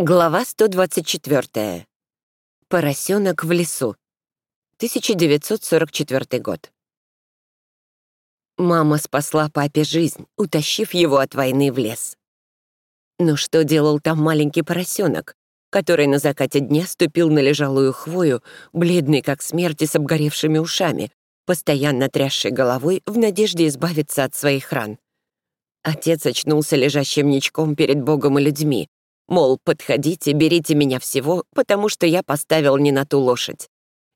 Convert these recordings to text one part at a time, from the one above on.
Глава 124. Поросенок в лесу. 1944 год. Мама спасла папе жизнь, утащив его от войны в лес. Но что делал там маленький поросенок, который на закате дня ступил на лежалую хвою, бледный как смерть и с обгоревшими ушами, постоянно трясший головой в надежде избавиться от своих ран? Отец очнулся лежащим ничком перед Богом и людьми, Мол, подходите, берите меня всего, потому что я поставил не на ту лошадь.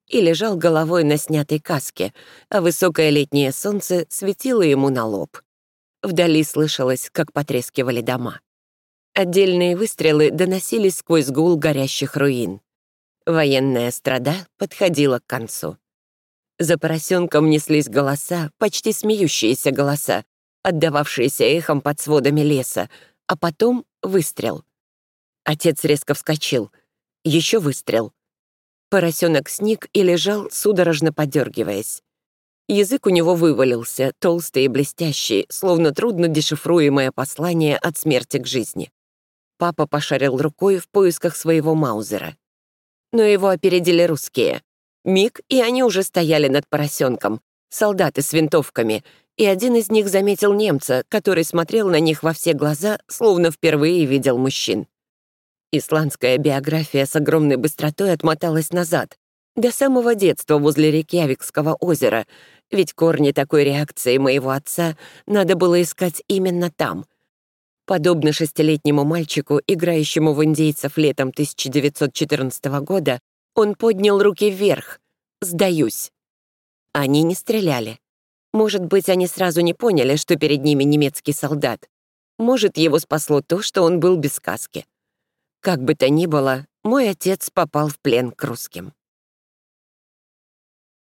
И лежал головой на снятой каске, а высокое летнее солнце светило ему на лоб. Вдали слышалось, как потрескивали дома. Отдельные выстрелы доносились сквозь гул горящих руин. Военная страда подходила к концу. За поросенком неслись голоса, почти смеющиеся голоса, отдававшиеся эхом под сводами леса, а потом выстрел — Отец резко вскочил. Еще выстрел. Поросенок сник и лежал, судорожно подергиваясь. Язык у него вывалился, толстый и блестящий, словно трудно дешифруемое послание от смерти к жизни. Папа пошарил рукой в поисках своего маузера. Но его опередили русские. Миг, и они уже стояли над поросенком, солдаты с винтовками, и один из них заметил немца, который смотрел на них во все глаза, словно впервые видел мужчин. Исландская биография с огромной быстротой отмоталась назад, до самого детства возле Рейкьявикского озера, ведь корни такой реакции моего отца надо было искать именно там. Подобно шестилетнему мальчику, играющему в индейцев летом 1914 года, он поднял руки вверх. «Сдаюсь». Они не стреляли. Может быть, они сразу не поняли, что перед ними немецкий солдат. Может, его спасло то, что он был без каски. Как бы то ни было, мой отец попал в плен к русским.